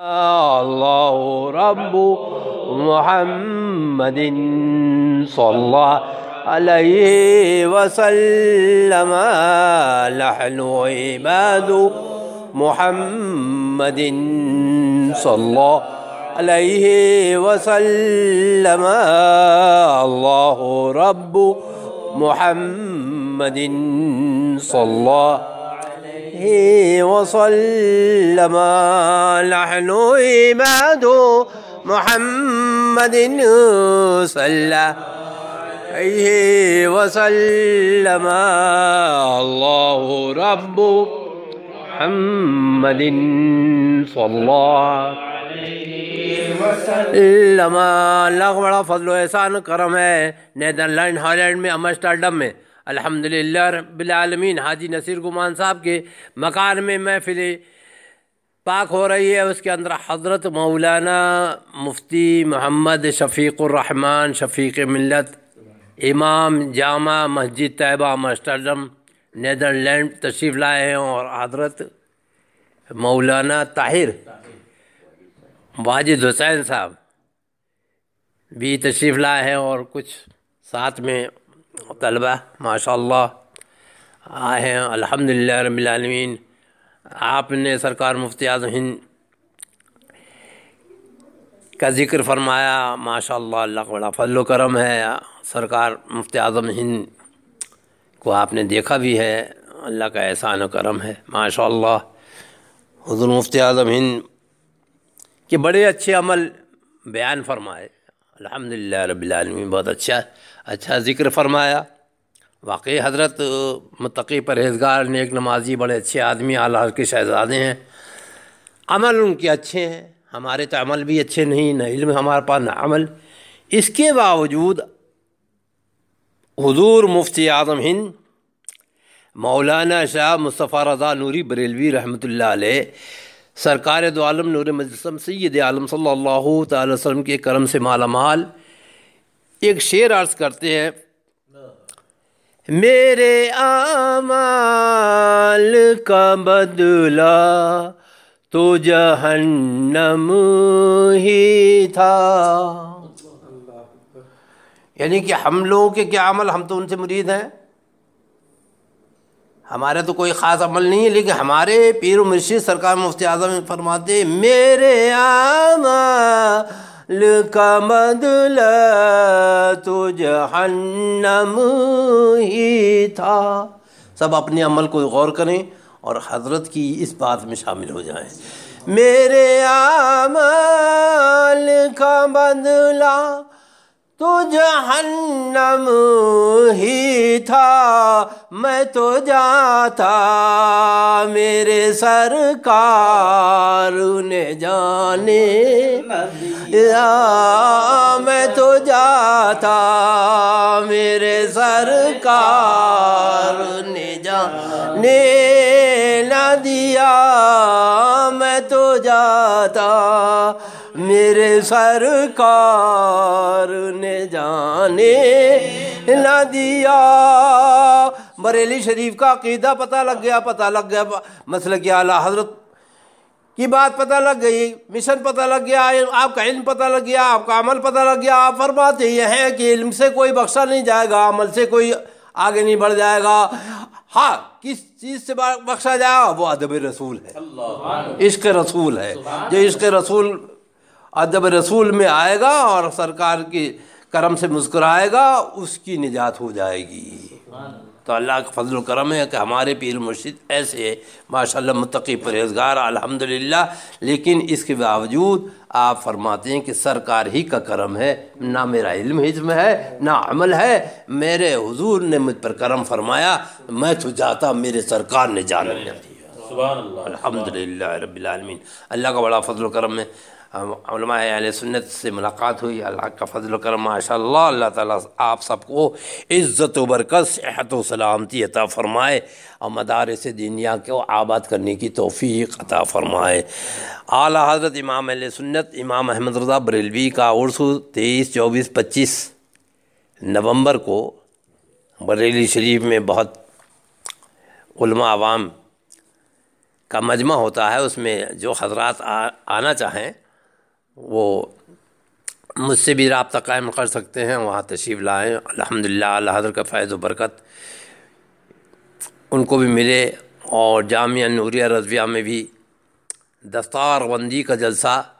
الله رب محمد صلى الله عليه وسلم. نحن عباد محمد صلى الله عليه وسلم. الله رب محمد صلى الله عليه وسلم. نحن عباد محمد صلى عليه وسلم. الله رب محمد صلى الله لما اللہ کا بڑا فضل و احسان کرم ہے. نیدرلینڈ، ہالینڈ میں امسٹرڈم میں. الحمدللہ رب العالمین، حاجی نصیر گمان صاحب کے مکان میں محفل پاک ہو رہی ہے۔ اس کے اندر حضرت مولانا مفتی محمد شفیق الرحمن، شفیق ملت، امام جامع مسجد طیبہ امسٹرڈم نیدرلینڈ تشریف لائے ہیں اور حضرت مولانا طاہر واجد حسین صاحب بھی تشریف لائے ہیں اور کچھ ساتھ میں طلبہ ماشاء اللہ آئے ہیں الحمد للہ رب العالمین۔ آپ نے سرکار مفتی اعظم ہند کا ذکر فرمایا ماشاء اللہ اللہ کا بڑا فضل و کرم ہے۔ سرکار مفتی اعظم ہند کو آپ نے دیکھا بھی ہے، اللہ کا احسان و کرم ہے ماشاء اللہ حضور مفتی اعظم ہند کے بڑے اچھے عمل بیان فرمائے۔ الحمد للہ رب العالمین، بہت اچھا اچھا ذکر فرمایا۔ واقعی حضرت متقی پرہیزگار، نیک نمازی، بڑے اچھے آدمی، اعلیٰ کے شہزادے ہیں۔ عمل ان کے اچھے ہیں، ہمارے تو عمل بھی اچھے نہیں، نہ علم ہمارے پاس، نہ عمل۔ اس کے باوجود، حضور مفتی اعظم ہند، مولانا شاہ مصطفیٰ رضا نوری بریلوی رحمۃ اللہ علیہ سرکار دو عالم نور مجسم سید عالم صلی اللہ تعالی وسلم کے کرم سے مالا مال ایک شعر عرض کرتے ہیں۔ میرے آمال کا بدلہ تو جہنم ہی تھا۔ یعنی کہ ہم لوگوں کے کیا عمل ہم تو ان سے مرید ہیں؟ ہمارے تو کوئی خاص عمل نہیں ہے، لیکن ہمارے پیر و مرشد سرکار مفتی اعظم فرماتے میرے آمال کا بدلہ تو جہنم ہی تھا۔ سب اپنے عمل کو غور کریں اور حضرت کی اس بات میں شامل ہو جائیں۔ میرے آمال کا بدلہ تو جہنم ہی تھا، میں تو جاتا میرے سرکار نے جانے۔ میں تو جاتا میرے سرکار نے جانے۔ میرے سرکار نے جانے نہ دیا۔ بریلی شریف کا عقیدہ پتہ لگ گیا پتہ لگ گیا۔ مسئلہ کی اعلیٰ حضرت کی بات پتہ لگ گئی مشن پتہ لگ گیا آپ کا علم پتہ لگ گیا آپ کا عمل پتہ لگ گیا۔ آپ فرماتے یہ ہے کہ علم سے کوئی بخشا نہیں جائے گا عمل سے کوئی آگے نہیں بڑھ جائے گا۔ ہاں کس چیز سے بخشا جائے گا؟ وہ ادب رسول ہے۔ عشق رسول ہے۔ جو عشق رسول ادب رسول میں آئے گا اور سرکار کی کرم سے مسکرائے گا اس کی نجات ہو جائے گی۔ تو اللہ کا فضل و کرم ہے کہ ہمارے پیر مرشد ایسے ماشاء اللہ متقی پرہیزگار الحمد للہ لیکن اس کے باوجود آپ فرماتے ہیں کہ سرکار ہی کا کرم ہے۔ نہ میرا علم حجم ہے نہ عمل ہے۔ میرے حضور نے مجھ پر کرم فرمایا میں تو جاتا میرے سرکار نے جانا۔ الحمد للہ رب العالمین۔ اللہ کا بڑا فضل و کرم ہے۔ علماء اہل سنت سے ملاقات ہوئی، اللہ کا فضل و کرم ماشاء اللہ اللہ تعالیٰ آپ سب کو عزت و برکت، صحت و سلامتی عطا فرمائے، اور مدارس دینیا کو آباد کرنے کی توفیق عطا فرمائے۔ اعلیٰ حضرت امام اہل سنت، امام احمد رضا بریلوی کا عرصو تیئیس، چوبیس، پچیس نومبر کو بریلی شریف میں بہت علماء عوام کا مجمع ہوتا ہے، اس میں جو حضرات آنا چاہیں وہ مجھ سے بھی رابطہ قائم کر سکتے ہیں، وہاں تشریف لائیں۔ الحمد للہ اللہ حضرت کا فیض و برکت ان کو بھی ملے۔ اور جامعہ نوریہ رضویہ میں بھی دستار بندی کا جلسہ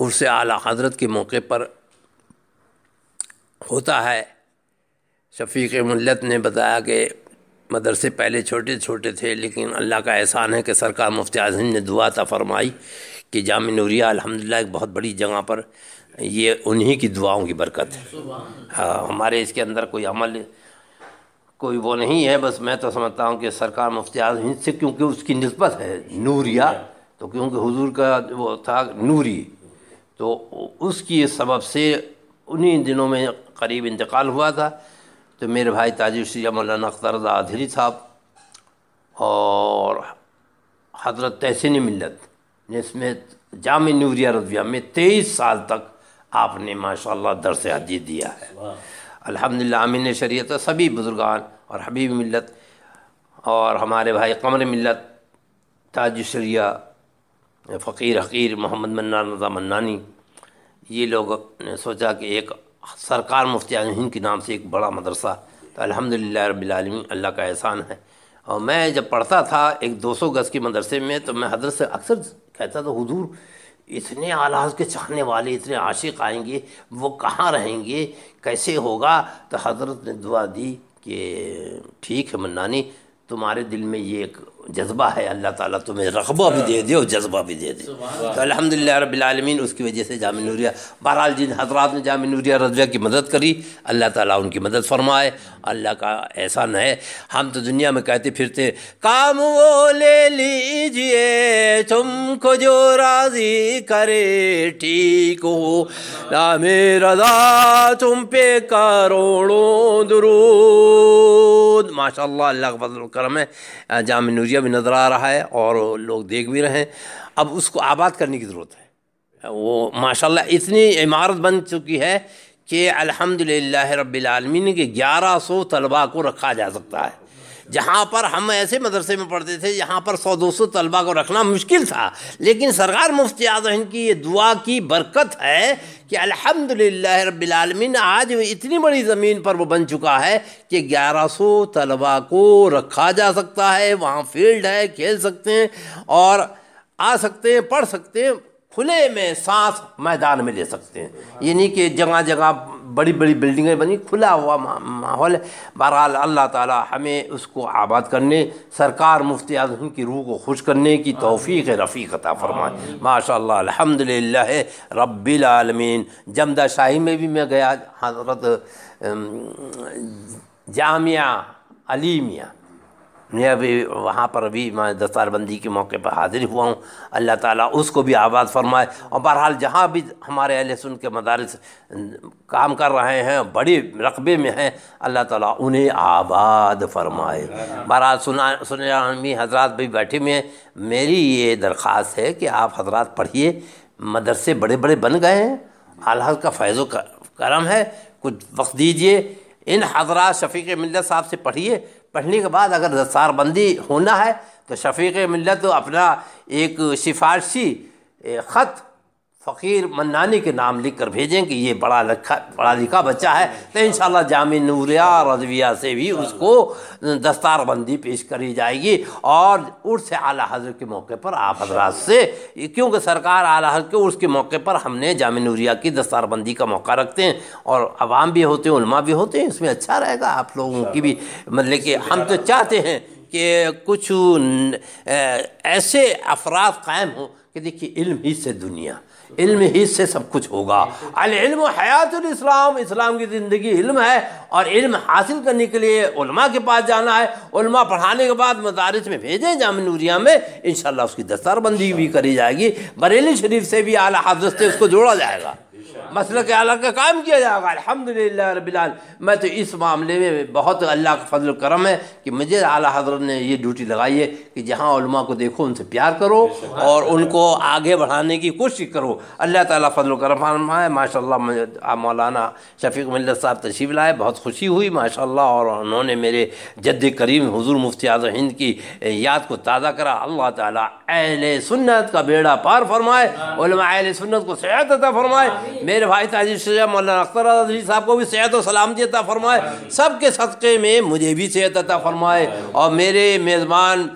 عرص اعلیٰ حضرت کے موقع پر ہوتا ہے۔ شفیق ملت نے بتایا کہ مدرسے پہلے چھوٹے چھوٹے تھے، لیکن اللہ کا احسان ہے کہ سرکار مفتی اعظم نے دعا تھا فرمائی کہ جامع نوریہ الحمدللہ ایک بہت بڑی جگہ پر یہ انہی کی دعاؤں کی برکت ہے۔ ہاں ہمارے اس کے اندر کوئی عمل، کوئی وہ نہیں ہے، بس میں تو سمجھتا ہوں کہ سرکار مفتی اعظم سے کیونکہ اس کی نسبت ہے نوریہ تو کیونکہ حضور کا وہ تھا نوری، تو اس کی سبب سے انہی دنوں میں قریب انتقال ہوا تھا۔ تو میرے بھائی تاجر شریعہ مولانا اختر ادھری صاحب اور حضرت تحسین ملت اس میں جامع نوریہ رضویہ میں تیئیس سال تک آپ نے ماشاء اللہ درس حدیث دیا ہے۔ الحمد للہ امین شریعت سبھی بزرگان اور حبیب ملت اور ہمارے بھائی قمر ملت تاج شریعہ فقیر حقیر محمد منان رضا منانی یہ لوگ نے سوچا کہ ایک سرکار مفتی ہند کے نام سے ایک بڑا مدرسہ، تو الحمد للہ رب العالمین، اللہ کا احسان ہے۔ اور میں جب پڑھتا تھا ایک دو سو گز کے مدرسے میں، تو میں حضرت سے اکثر کہتا تھا، حضور، اتنے آلاز کے چاہنے والے، اتنے عاشق آئیں گے، وہ کہاں رہیں گے؟ کیسے ہوگا؟ تو حضرت نے دعا دی کہ ٹھیک ہے منانی، تمہارے دل میں یہ ایک جذبہ ہے، اللہ تعالیٰ تمہیں رقبہ بھی دے دے اور جذبہ بھی دے دے۔ تو الحمد للہ رب العالمین، اس کی وجہ سے جامع نوریہ، بہرحال جن حضرات نے جامع نوریہ رضویہ کی مدد کری، اللہ تعالیٰ ان کی مدد فرمائے۔ اللہ کا احسان ہے۔ ہم تو دنیا میں کہتے پھرتے، کام وہ لے لیجیے، تم کو جو راضی کرے، ٹھیک ہو۔ نام رضا تم پہ کروڑوں درود۔ ماشاء اللہ اللہ کا فضل کرم ہے۔ جامع نوریہ بھی نظر آ رہا ہے اور لوگ دیکھ بھی رہے ہیں۔ اب اس کو آباد کرنے کی ضرورت ہے۔ وہ ماشاءاللہ اتنی عمارت بن چکی ہے کہ الحمد للہ رب العالمین کے گیارہ سو طلباء کو رکھا جا سکتا ہے۔ جہاں پر ہم ایسے مدرسے میں پڑھتے تھے جہاں پر سو دو سو طلباء کو رکھنا مشکل تھا۔ لیکن سرکار مفتی اعظم کی یہ دعا کی برکت ہے کہ الحمد للہ رب العالمین آج اتنی بڑی زمین پر وہ بن چکا ہے کہ گیارہ سو طلباء کو رکھا جا سکتا ہے، وہاں فیلڈ ہے، کھیل سکتے ہیں اور آ سکتے ہیں، پڑھ سکتے ہیں۔ کھلے میں سانس میدان میں لے سکتے ہیں۔ یعنی کہ جگہ جگہ بڑی بڑی بلڈنگیں بنی کھلا ہوا ماحول ہے۔ بہرحال اللہ تعالی ہمیں اس کو آباد کرنے، سرکار مفتی اعظم کی روح کو خوش کرنے کی توفیق رفیق عطا فرمائے۔ ماشاء اللہ الحمد للہ رب العالمین۔ جمدہ شاہی میں بھی میں گیا، حضرت جامعہ علیمیہ۔ میں ابھی وہاں پر ابھی میں دستار بندی کے موقع پر حاضر ہوا ہوں۔ اللہ تعالیٰ اس کو بھی آباد فرمائے۔ اور بہرحال جہاں بھی ہمارے اہل سن کے مدارس کام کر رہے ہیں بڑی رقبے میں ہیں، اللہ تعالیٰ انہیں آباد فرمائے۔ بہرحال سنا، سنی حضرات بھی بیٹھے میں میری یہ درخواست ہے کہ آپ حضرات پڑھیے۔ مدرسے بڑے بڑے بن گئے ہیں۔ اللہ کا فیض و کرم ہے۔ کچھ وقت دیجیے۔ ان حضرات شفیق ملت صاحب سے پڑھیے۔ پڑھنے کے بعد اگر دستار بندی ہونا ہے تو شفیق ملت اپنا ایک سفارشی خط فقیر منانی کے نام لکھ کر بھیجیں کہ یہ بڑا لکھا پڑھا لکھا بچہ ہے۔ تو انشاءاللہ جامع نوریہ رضویہ سے بھی اس کو دستار بندی پیش کری جائے گی۔ اور عرص اعلیٰ حضرت کے موقع پر آپ حضرات سے کیونکہ سرکار اعلیٰ حضرت کے عرص کے موقع پر ہم نے جامع نوریہ کی دستار بندی کا موقع رکھتے ہیں۔ اور عوام بھی ہوتے ہیں، علماء بھی ہوتے ہیں، اس میں اچھا رہے گا۔ آپ لوگوں کی بھی مطلب کہ ہم تو چاہتے ہیں کہ کچھ ایسے افراد قائم ہوں کہ دیکھیے علم ہی سے دنیا۔ علم ہی سے سب کچھ ہوگا۔ العلم حیات الاسلام، اسلام کی زندگی علم ہے اور علم حاصل کرنے کے لیے علماء کے پاس جانا ہے۔ علماء پڑھانے کے بعد مدارس میں بھیجیں جامع نوریہ میں۔ انشاءاللہ اس کی دستار بندی بھی کری جائے گی۔ بریلی شریف سے بھی اعلیٰ حضرت سے اس کو جوڑا جائے گا۔ مسئلہ کے اعلیٰ کا قائم کیا جائے گا الحمد للہ رب العالمین۔ میں تو اس معاملے میں بہت اللہ کا فضل و کرم ہے کہ مجھے اعلیٰ حضرت نے یہ ڈیوٹی لگائی ہے کہ جہاں علماء کو دیکھو، ان سے پیار کرو اور ان کو آگے بڑھانے کی کوشش کرو۔ اللہ تعالیٰ فضل و کرم فرمائے ماشاء اللہ مولانا شفیق ملت صاحب تشریف لائے، بہت خوشی ہوئی ماشاء اللہ اور انہوں نے میرے جد کریم حضور مفتی اعظم ہند کی یاد کو تازہ کرا۔ اللہ تعالیٰ اہل سنت کا بیڑا پار فرمائے، علماء اہل سنت کو صحت عطا فرمائے۔ میرے بھائی تاجر شجا مولانا اختر عزیز صاحب کو بھی صحت و سلامتی عطا فرمائے سب کے صدقے میں مجھے بھی صحت عطا فرمائے۔ اور میرے میزبان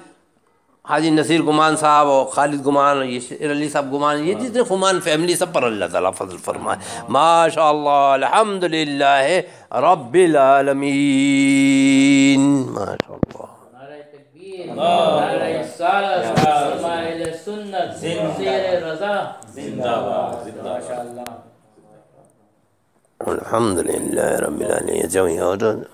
حاجی نصیر گمان صاحب اور خالد گمان یہ شیر علی صاحب گمان یہ جتنے خمان فیملی سب پر اللہ تعالیٰ فضل فرمائے۔ ماشاء اللہ الحمد للہ رب العالمین۔ ماشاء اللہ نعرہ تکبیر نعرہ رسالت علماء اہل سنت رضا۔ زندہ باد الحمد للہ رب العالمین